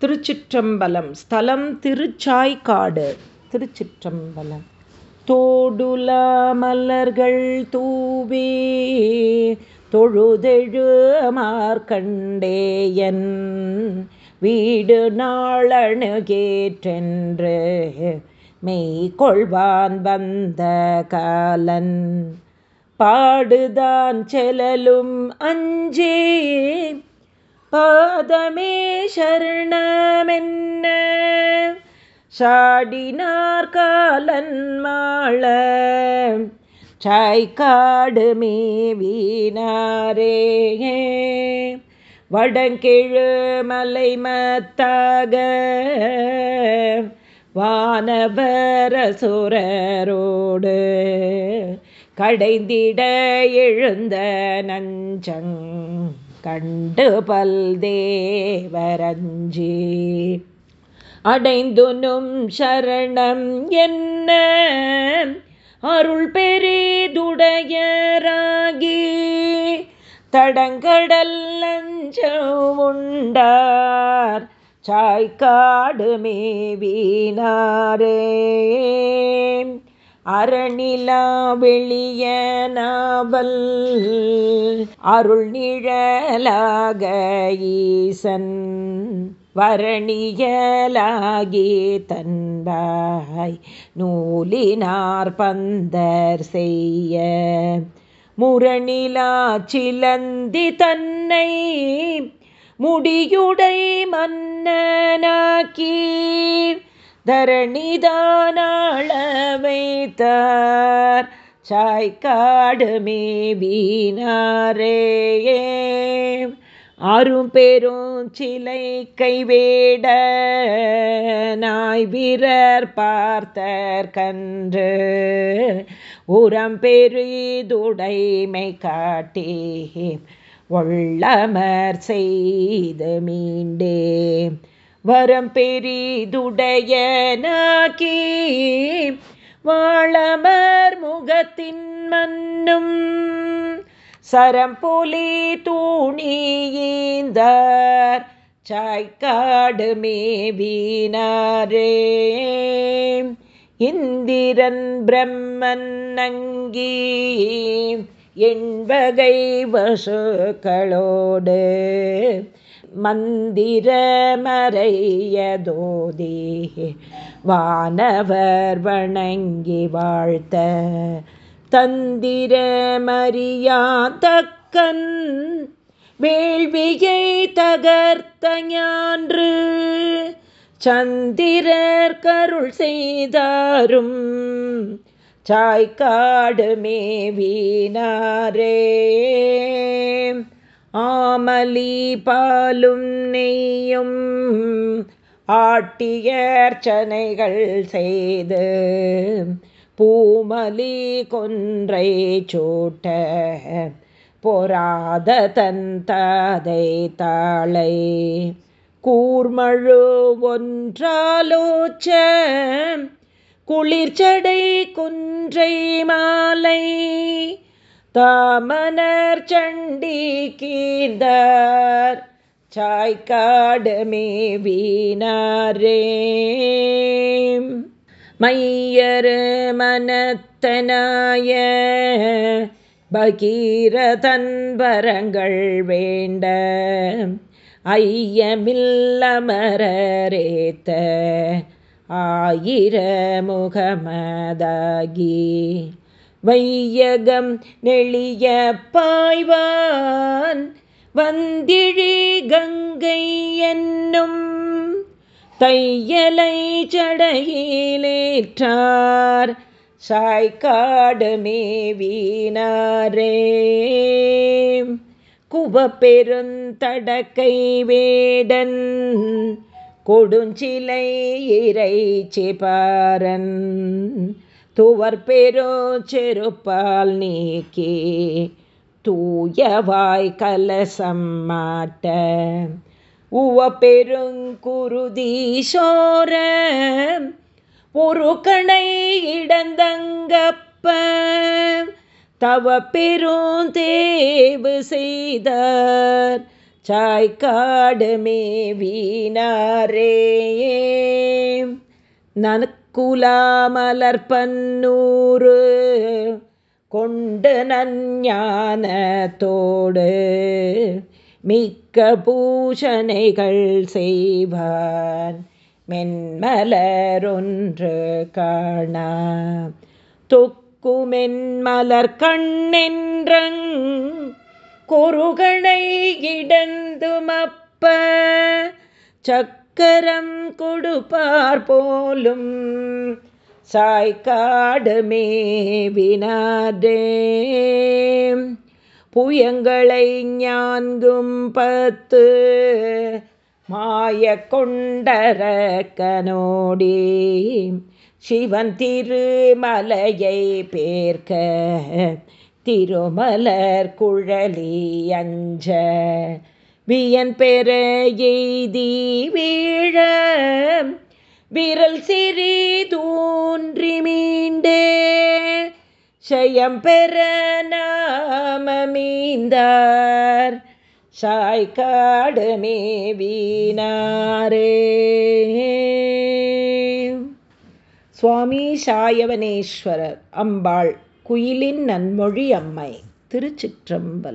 திருச்சிற்றம்பலம். ஸ்தலம் திருச்சாய்க்காடு திருச்சிற்றம்பலம். தோடுலா மலர்கள் தூவே தொழுதெழு மார்க்கண்டேயன் வீடு நாளணுகேற்றென்று மெய் கொள்வான் வந்த காலன். பாடுதான் செலலும் அஞ்சே பாதமே சரணமென்ன? சாடினார் காலன் மாள. சாய்க்காடு மேவினாரே. வடங்கிழு மலை மத்தாக வானவரசுரரோடு கடைந்திட எழுந்த நஞ்சங். கண்டு பல்தேவரஞ்சி. அடைந்துனும் சரணம் என்ன? அருள் பெரிதுடையராகி தடங்கடல் லஞ்ச உண்டார். சாய்க்காடு மேவினாரே. அறநிலா வெளிய நாவல் அருள் நிழலாக ஈசன் வரணியலாகி தந்தாய் நூலினார் பந்தர் செய்ய. முரணிலா சிலந்தி தன்னை முடியுடை மன்னனாக்கீர் தரணிதானாள வைத்தார் சாய்க்காடு மேவினாரே ஆறும் பெரும் சிலை கைவேட நாய் வீரர் பார்த்தர் கன்று. உரம் பெரிதுடைமை காட்டி ஒள்ளமர் செய்து மீண்டே வரம் பெரிதுடையனாக்கி வாழமர் முகத்தின் மன்னும் சரம்பொலி தூணியீந்தார் சாய்க்காடு மேவினாரே. இந்திரன் பிரம்மன் நங்கி எண்பகை வசுக்களோடு மந்திர மறையதோதே வானவர் வணங்கி வாழ்த்த. தந்திரமறியாதக்கன் வேள்வியை தகர்த்த ஞான்று சந்திரர் கருள் செய்தாரும் சாய்க்காடு மேவினாரே. ஆமலி பாலும் நெய்யும் ஆட்டியர்ச்சனைகள் செய்து பூமலி கொன்றை சூட்ட பொறாத தன் ததை தாளை. கூர்மழு ஒன்றாலோச்ச குளிர்ச்சடை குன்றை மாலை தாமனர் சண்டி கீந்தார் சாய்க்காடு மேவினாரே. மையரு மனத்தனாய பகீரதன்பரங்கள் வேண்ட ஐயமில்லமரேத்த ஆயிர முகமதாகி வையகம் நெளிய பாய்வான் வந்திழி கங்கை என்னும் தையலை சடையிலேற்றார் சாய்காடு மேவினாரே. குவப்பெருந்தடக்கை வேடன் கொடுஞ்சிலை இறைச்சி பாரன் துவர் பெரோ செருப்பால் நீக்கி தூயவாய் கலசம் மாட்ட. உவ பெருங்குருதீசோர ஒரு கணை இடந்தங்கப்ப. தவ பெரும் தேவு செய்தார் சாய்க்காடு மேவினாரே நனக்குலாமலர் குலாமலர்பன்னூறு கொண்டு நஞ்ஞானத்தோடு மிக்க பூஷணைகள் செய்வான். மென்மலரொன்று காண. தொக்குமென்மலர் கண்ணென்றங் கொருகணை இடந்துமப்ப கரம் கொடுப்பார் போலும். சாய்க்காடு வினாதே புயங்களை ஞான்கும் பத்து மாய கொண்டரக்கனோடி. சிவன் திருமலையை பேர்க்க திருமலர் குழலி அஞ்ச. வியன் பெற எய்தி வீழ விரல் சிறி தூன்றி மீண்டே பெற நாமமீந்தார் சாய்காடு மேவினாரே. சுவாமி சாயவனேஸ்வரர் அம்பாள் குயிலின் நன்மொழி அம்மை திருச்சிற்றம்பலம்.